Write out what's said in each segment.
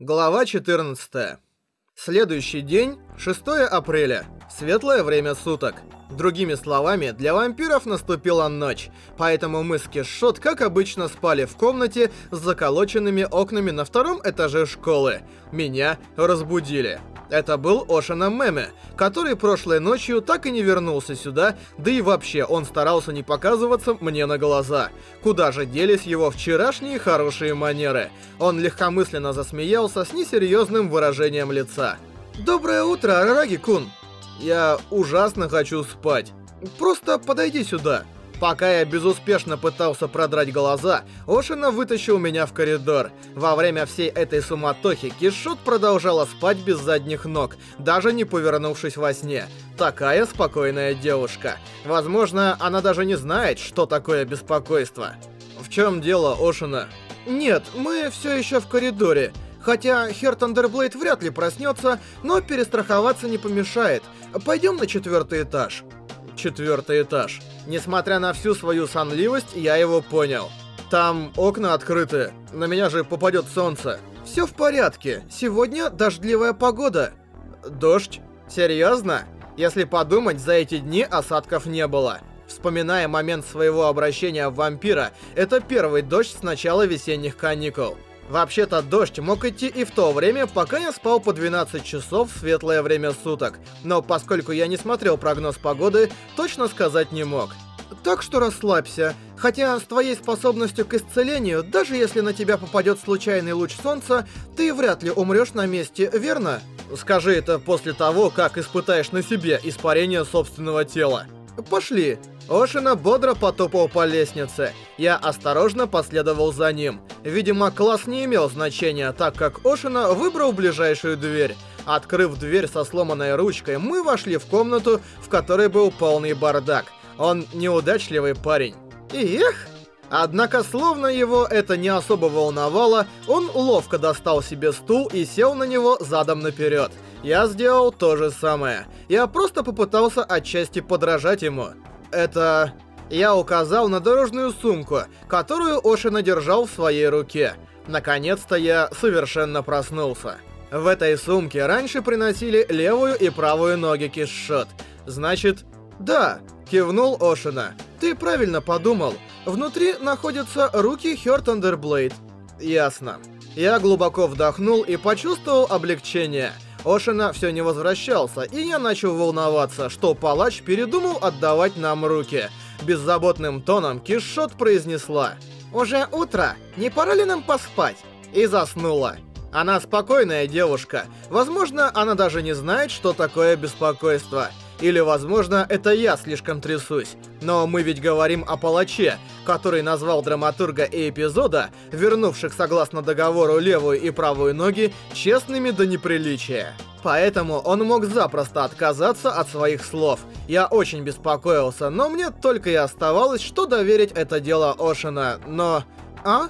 Глава 14. Следующий день, 6 апреля. Светлое время суток. Другими словами, для вампиров наступила ночь, поэтому мы с Кишот, как обычно, спали в комнате с заколоченными окнами на втором этаже школы. Меня разбудили. Это был Ошина Меме, который прошлой ночью так и не вернулся сюда, да и вообще он старался не показываться мне на глаза. Куда же делись его вчерашние хорошие манеры? Он легкомысленно засмеялся с несерьезным выражением лица. «Доброе утро, Арараги-кун!» «Я ужасно хочу спать. Просто подойди сюда». Пока я безуспешно пытался продрать глаза, Ошина вытащил меня в коридор. Во время всей этой суматохи Кишот продолжала спать без задних ног, даже не повернувшись во сне. Такая спокойная девушка. Возможно, она даже не знает, что такое беспокойство. В чем дело, Ошина? Нет, мы все еще в коридоре. Хотя Хер Тандерблейд вряд ли проснется, но перестраховаться не помешает. Пойдем на четвертый этаж. Четвертый этаж. Несмотря на всю свою сонливость, я его понял. Там окна открыты, на меня же попадет солнце. Все в порядке, сегодня дождливая погода. Дождь? Серьезно? Если подумать, за эти дни осадков не было. Вспоминая момент своего обращения в вампира, это первый дождь с начала весенних каникул. Вообще-то дождь мог идти и в то время, пока я спал по 12 часов в светлое время суток. Но поскольку я не смотрел прогноз погоды, точно сказать не мог. Так что расслабься. Хотя с твоей способностью к исцелению, даже если на тебя попадет случайный луч солнца, ты вряд ли умрешь на месте, верно? Скажи это после того, как испытаешь на себе испарение собственного тела. Пошли. Ошина бодро потопал по лестнице. Я осторожно последовал за ним. Видимо, класс не имел значения, так как Ошина выбрал ближайшую дверь. Открыв дверь со сломанной ручкой, мы вошли в комнату, в которой был полный бардак. Он неудачливый парень. Эх! Однако, словно его это не особо волновало, он ловко достал себе стул и сел на него задом наперед. Я сделал то же самое. Я просто попытался отчасти подражать ему. Это... Я указал на дорожную сумку, которую Ошина держал в своей руке. Наконец-то я совершенно проснулся. В этой сумке раньше приносили левую и правую ноги кишот. Значит, да, кивнул Ошина. Ты правильно подумал. Внутри находятся руки Хёртандерблейд. Ясно. Я глубоко вдохнул и почувствовал облегчение. Ошина все не возвращался, и я начал волноваться, что палач передумал отдавать нам руки. Беззаботным тоном Кишот произнесла «Уже утро, не пора ли нам поспать?» И заснула. Она спокойная девушка. Возможно, она даже не знает, что такое беспокойство. Или, возможно, это я слишком трясусь. Но мы ведь говорим о палаче, который назвал драматурга и эпизода, вернувших согласно договору левую и правую ноги, честными до неприличия. Поэтому он мог запросто отказаться от своих слов. Я очень беспокоился, но мне только и оставалось, что доверить это дело Ошина. Но... А?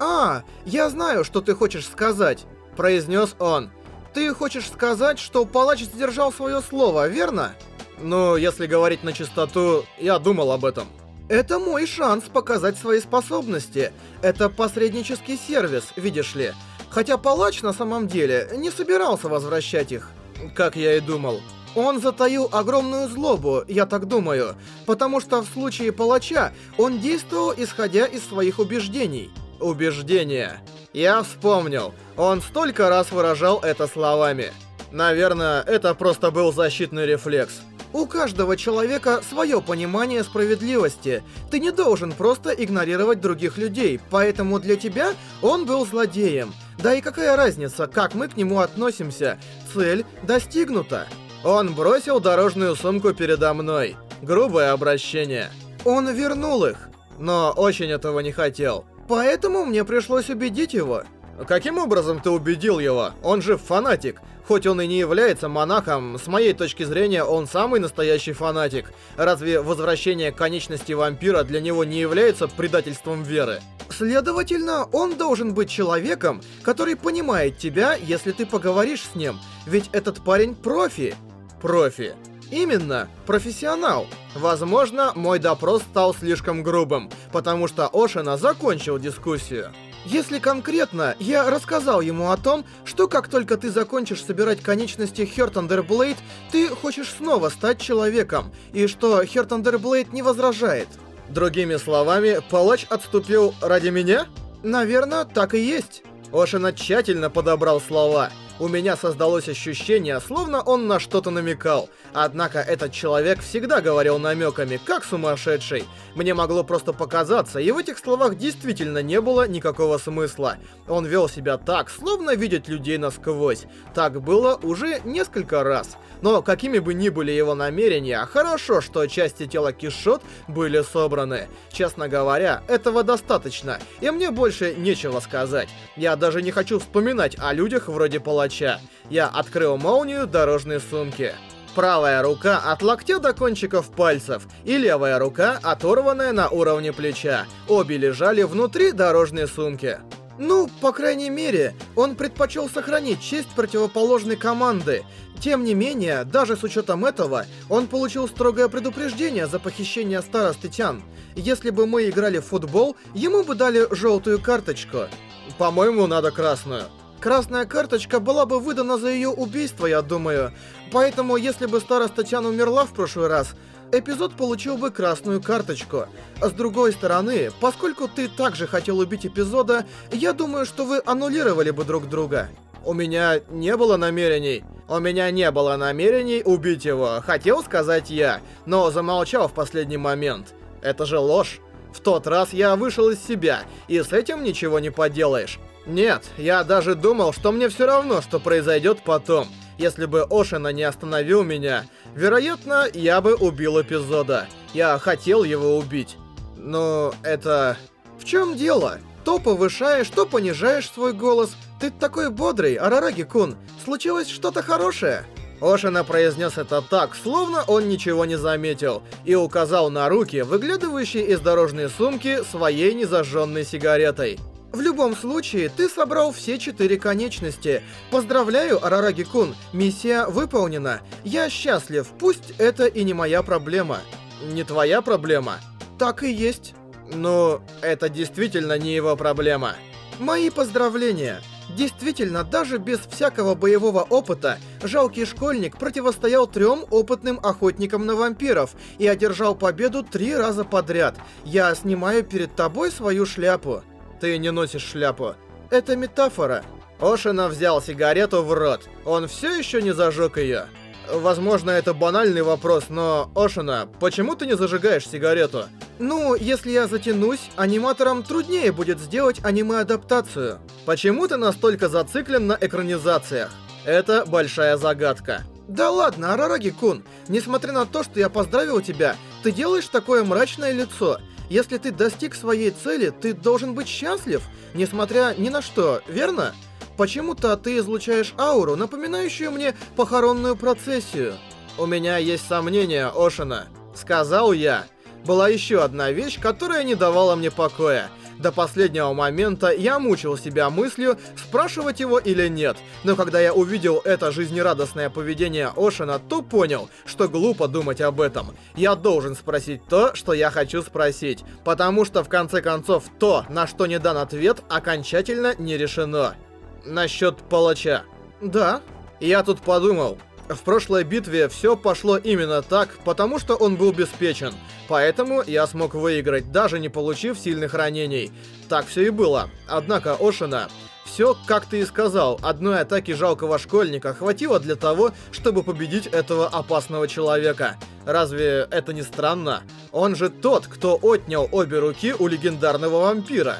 А, я знаю, что ты хочешь сказать, произнес он. Ты хочешь сказать, что палач сдержал свое слово, верно? Ну, если говорить на чистоту, я думал об этом. Это мой шанс показать свои способности. Это посреднический сервис, видишь ли. Хотя палач на самом деле не собирался возвращать их. Как я и думал. Он затаил огромную злобу, я так думаю, потому что в случае палача он действовал исходя из своих убеждений. Убеждения. Я вспомнил. Он столько раз выражал это словами. Наверное, это просто был защитный рефлекс. У каждого человека свое понимание справедливости. Ты не должен просто игнорировать других людей, поэтому для тебя он был злодеем. Да и какая разница, как мы к нему относимся? Цель достигнута. Он бросил дорожную сумку передо мной. Грубое обращение. Он вернул их, но очень этого не хотел. Поэтому мне пришлось убедить его. Каким образом ты убедил его? Он же фанатик. Хоть он и не является монахом, с моей точки зрения, он самый настоящий фанатик. Разве возвращение конечности вампира для него не является предательством веры? Следовательно, он должен быть человеком, который понимает тебя, если ты поговоришь с ним. Ведь этот парень профи. Профи. Именно, профессионал. Возможно, мой допрос стал слишком грубым, потому что Ошина закончил дискуссию. Если конкретно, я рассказал ему о том, что как только ты закончишь собирать конечности Хёртандерблейд, ты хочешь снова стать человеком, и что Хёртандерблейд не возражает. Другими словами, палач отступил ради меня? Наверное, так и есть. Ошина тщательно подобрал слова — у меня создалось ощущение, словно он на что-то намекал. Однако этот человек всегда говорил намеками, как сумасшедший. Мне могло просто показаться, и в этих словах действительно не было никакого смысла. Он вел себя так, словно видит людей насквозь. Так было уже несколько раз. Но какими бы ни были его намерения, хорошо, что части тела Кишот были собраны. Честно говоря, этого достаточно, и мне больше нечего сказать. Я даже не хочу вспоминать о людях вроде Паладина палача. Я открыл молнию дорожной сумки. Правая рука от локтя до кончиков пальцев и левая рука оторванная на уровне плеча. Обе лежали внутри дорожной сумки. Ну, по крайней мере, он предпочел сохранить честь противоположной команды. Тем не менее, даже с учетом этого, он получил строгое предупреждение за похищение старосты Тян. Если бы мы играли в футбол, ему бы дали желтую карточку. По-моему, надо красную. Красная карточка была бы выдана за ее убийство, я думаю. Поэтому, если бы староста Тян умерла в прошлый раз, эпизод получил бы красную карточку. С другой стороны, поскольку ты также хотел убить эпизода, я думаю, что вы аннулировали бы друг друга. У меня не было намерений. У меня не было намерений убить его, хотел сказать я, но замолчал в последний момент. Это же ложь. В тот раз я вышел из себя, и с этим ничего не поделаешь. Нет, я даже думал, что мне все равно, что произойдет потом. Если бы Ошина не остановил меня, вероятно, я бы убил эпизода. Я хотел его убить. Но это... В чем дело? То повышаешь, то понижаешь свой голос. Ты такой бодрый, Арараги-кун. Случилось что-то хорошее? Ошина произнес это так, словно он ничего не заметил, и указал на руки, выглядывающие из дорожной сумки своей незажженной сигаретой. В любом случае, ты собрал все четыре конечности. Поздравляю, Арараги-кун, миссия выполнена. Я счастлив, пусть это и не моя проблема. Не твоя проблема? Так и есть. Ну, это действительно не его проблема. Мои поздравления. Действительно, даже без всякого боевого опыта, жалкий школьник противостоял трем опытным охотникам на вампиров и одержал победу три раза подряд. Я снимаю перед тобой свою шляпу. Ты не носишь шляпу. Это метафора. Ошина взял сигарету в рот. Он все еще не зажег ее. Возможно, это банальный вопрос, но, Ошина, почему ты не зажигаешь сигарету? Ну, если я затянусь, аниматорам труднее будет сделать аниме-адаптацию. Почему ты настолько зациклен на экранизациях? Это большая загадка. Да ладно, Арараги-кун, несмотря на то, что я поздравил тебя, ты делаешь такое мрачное лицо. Если ты достиг своей цели, ты должен быть счастлив, несмотря ни на что, верно? Почему-то ты излучаешь ауру, напоминающую мне похоронную процессию. У меня есть сомнения, Ошина. Сказал я. Была еще одна вещь, которая не давала мне покоя. До последнего момента я мучил себя мыслью, спрашивать его или нет, но когда я увидел это жизнерадостное поведение Ошина, то понял, что глупо думать об этом. Я должен спросить то, что я хочу спросить, потому что в конце концов то, на что не дан ответ, окончательно не решено. Насчет палача. Да, я тут подумал, в прошлой битве все пошло именно так, потому что он был беспечен. Поэтому я смог выиграть, даже не получив сильных ранений. Так все и было. Однако Ошина... Все, как ты и сказал, одной атаки жалкого школьника хватило для того, чтобы победить этого опасного человека. Разве это не странно? Он же тот, кто отнял обе руки у легендарного вампира.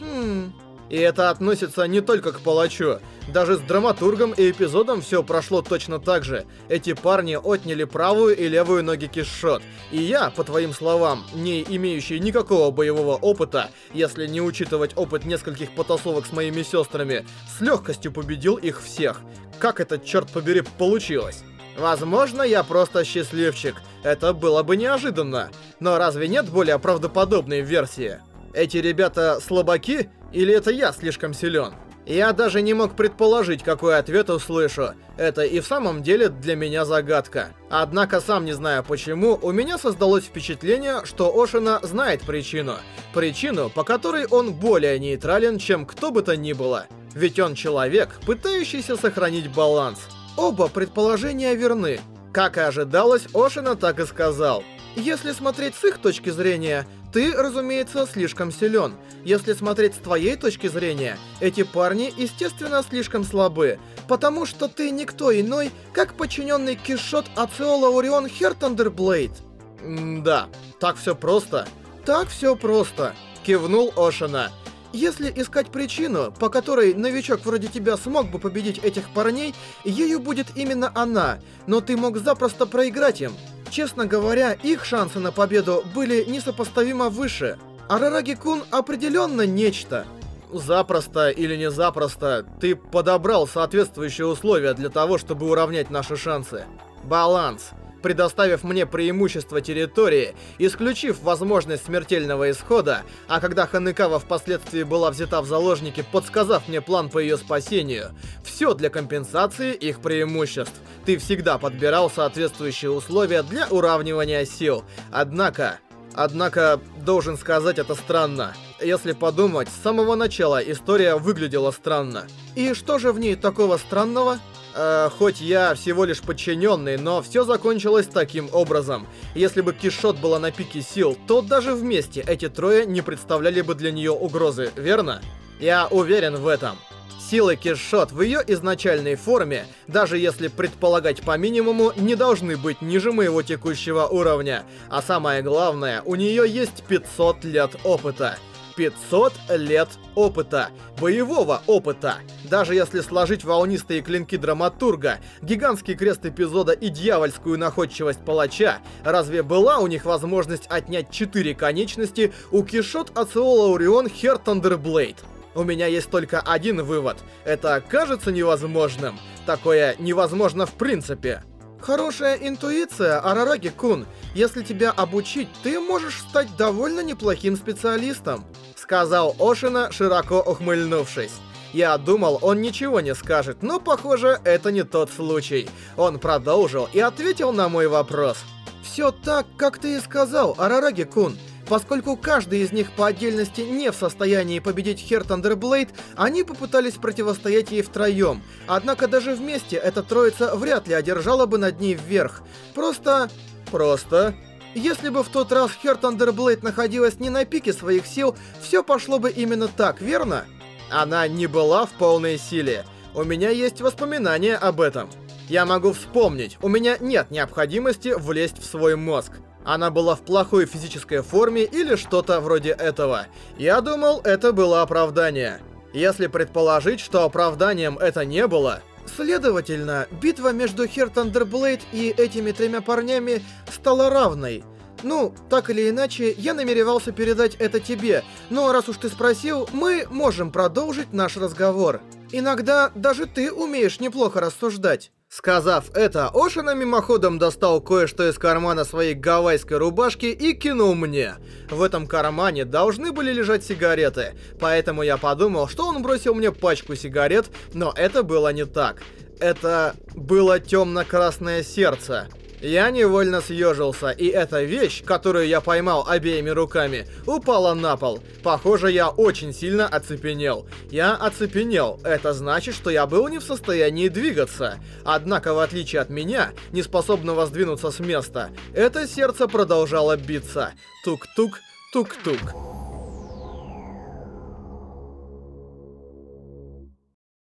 Хм... И это относится не только к палачу. Даже с драматургом и эпизодом все прошло точно так же. Эти парни отняли правую и левую ноги Кишот. И я, по твоим словам, не имеющий никакого боевого опыта, если не учитывать опыт нескольких потасовок с моими сестрами, с легкостью победил их всех. Как это, черт побери, получилось? Возможно, я просто счастливчик. Это было бы неожиданно. Но разве нет более правдоподобной версии? Эти ребята слабаки? Или это я слишком силен? Я даже не мог предположить, какой ответ услышу. Это и в самом деле для меня загадка. Однако, сам не знаю почему, у меня создалось впечатление, что Ошина знает причину. Причину, по которой он более нейтрален, чем кто бы то ни было. Ведь он человек, пытающийся сохранить баланс. Оба предположения верны. Как и ожидалось, Ошина так и сказал. Если смотреть с их точки зрения, ты, разумеется, слишком силен. Если смотреть с твоей точки зрения, эти парни, естественно, слишком слабы. Потому что ты никто иной, как подчиненный Кишот Ациола Орион Хертандерблейд. да, так все просто. Так все просто. Кивнул Ошина. Если искать причину, по которой новичок вроде тебя смог бы победить этих парней, ею будет именно она, но ты мог запросто проиграть им. Честно говоря, их шансы на победу были несопоставимо выше. Арараги-кун определенно нечто. Запросто или не запросто, ты подобрал соответствующие условия для того, чтобы уравнять наши шансы. Баланс предоставив мне преимущество территории, исключив возможность смертельного исхода, а когда Ханекава впоследствии была взята в заложники, подсказав мне план по ее спасению, все для компенсации их преимуществ. Ты всегда подбирал соответствующие условия для уравнивания сил. Однако... Однако, должен сказать, это странно. Если подумать, с самого начала история выглядела странно. И что же в ней такого странного? Э, хоть я всего лишь подчиненный, но все закончилось таким образом. Если бы Кишот была на пике сил, то даже вместе эти трое не представляли бы для нее угрозы, верно? Я уверен в этом. Силы Кишот в ее изначальной форме, даже если предполагать по минимуму, не должны быть ниже моего текущего уровня. А самое главное, у нее есть 500 лет опыта. 500 лет опыта. Боевого опыта. Даже если сложить волнистые клинки драматурга, гигантский крест эпизода и дьявольскую находчивость палача, разве была у них возможность отнять четыре конечности у Кишот Ациола Орион Хер Тандерблейд? У меня есть только один вывод. Это кажется невозможным. Такое невозможно в принципе. Хорошая интуиция, Арараги-кун. Если тебя обучить, ты можешь стать довольно неплохим специалистом. Сказал Ошина, широко ухмыльнувшись. Я думал, он ничего не скажет, но, похоже, это не тот случай. Он продолжил и ответил на мой вопрос. «Все так, как ты и сказал, Арараги-кун. Поскольку каждый из них по отдельности не в состоянии победить Хартандерблейд, они попытались противостоять ей втроем. Однако даже вместе эта троица вряд ли одержала бы над ней верх. Просто... просто... Если бы в тот раз Хартандерблейд находилась не на пике своих сил, все пошло бы именно так, верно? Она не была в полной силе. У меня есть воспоминания об этом. Я могу вспомнить, у меня нет необходимости влезть в свой мозг. Она была в плохой физической форме или что-то вроде этого. Я думал, это было оправдание. Если предположить, что оправданием это не было... Следовательно, битва между Хер Тандерблейд и этими тремя парнями стала равной. Ну, так или иначе, я намеревался передать это тебе, но раз уж ты спросил, мы можем продолжить наш разговор. Иногда даже ты умеешь неплохо рассуждать. Сказав это, Ошина мимоходом достал кое-что из кармана своей гавайской рубашки и кинул мне. В этом кармане должны были лежать сигареты, поэтому я подумал, что он бросил мне пачку сигарет, но это было не так. Это было темно-красное сердце. Я невольно съежился, и эта вещь, которую я поймал обеими руками, упала на пол. Похоже, я очень сильно оцепенел. Я оцепенел, это значит, что я был не в состоянии двигаться. Однако, в отличие от меня, не способного сдвинуться с места, это сердце продолжало биться. Тук-тук, тук-тук.